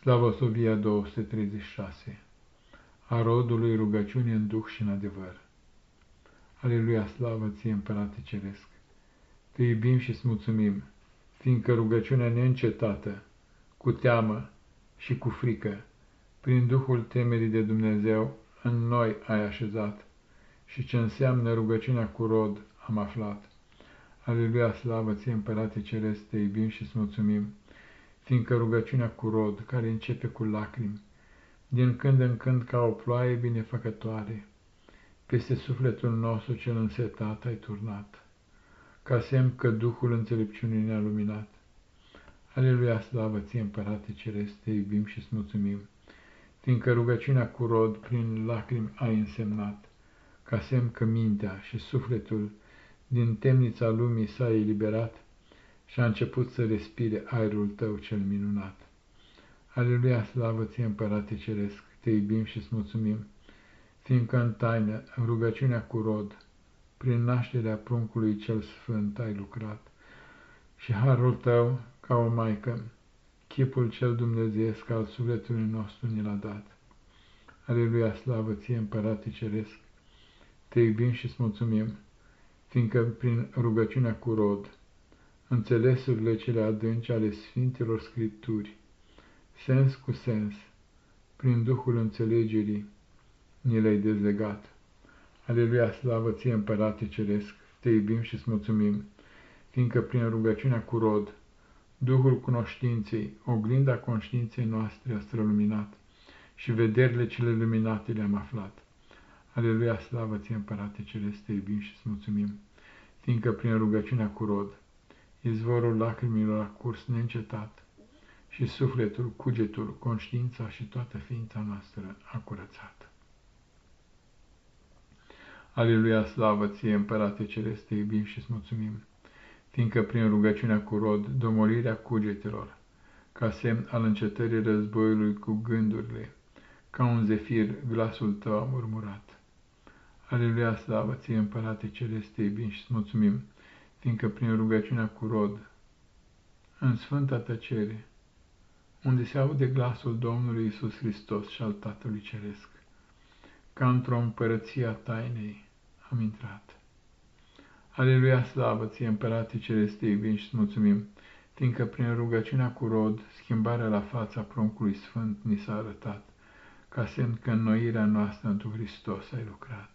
Slavosovia 236 A rodului rugăciune în duh și în adevăr. Aleluia, slavă ție, Împărate Ceresc! Te iubim și îți mulțumim, fiindcă rugăciunea neîncetată, cu teamă și cu frică, prin Duhul temerii de Dumnezeu, în noi ai așezat și ce înseamnă rugăciunea cu rod am aflat. Aleluia, slavă ție, Împărate Ceresc, te iubim și îți mulțumim, fiindcă rugăciunea cu rod, care începe cu lacrimi, din când în când ca o ploaie binefăcătoare, peste sufletul nostru cel însetat ai turnat, ca semn că Duhul înțelepciunii ne-a luminat. Aleluia, slavă ție, Împărate Ceresc, te iubim și îți mulțumim, fiindcă rugăciunea cu rod prin lacrimi ai însemnat, ca semn că mintea și sufletul din temnița lumii s-a eliberat, și a început să respire aerul tău cel minunat. Aleluia, slavă ție, Împărate Ceresc, te iubim și îți mulțumim, fiindcă în taină, în rugăciunea cu rod, prin nașterea pruncului cel sfânt ai lucrat, și harul tău, ca o maică, chipul cel dumnezeiesc al sufletului nostru ne l-a dat. Aleluia, slavă ție, Împărate Ceresc, te iubim și îți mulțumim, fiindcă prin rugăciunea cu rod, înțelesurile cele adânci ale Sfintelor Scripturi, sens cu sens, prin Duhul înțelegerii, ni le-ai dezlegat. Aleluia, slavă ție, Împărate Ceresc, te iubim și îți mulțumim, fiindcă prin rugăciunea cu rod, Duhul cunoștinței, oglinda conștiinței noastre a străluminat și vederile cele luminate le-am aflat. Aleluia, slavă ție, Împărate Ceresc, te iubim și îți mulțumim, fiindcă prin rugăciunea cu rod, izvorul lacrimilor a curs neîncetat și sufletul, cugetul, conștiința și toată ființa noastră a curățat. Aleluia, slavă ție, Împărate Celeste, te iubim și-ți mulțumim, fiindcă prin rugăciunea cu rod, domolirea cugetelor, ca semn al încetării războiului cu gândurile, ca un zefir, glasul tău a murmurat. Aleluia, slavă ție, Împărate Celeste, te iubim și-ți mulțumim, fiindcă prin rugăciunea cu rod, în sfânta tăcere, unde se aude glasul Domnului Isus Hristos și al Tatălui Ceresc, ca într-o împărăție a tainei am intrat. Aleluia, slavă ție, Împărate Ceresc, te iubim și mulțumim, fiindcă prin rugăciunea cu rod, schimbarea la fața pruncului sfânt ni s-a arătat, ca semn că înnoirea noastră într Hristos ai lucrat.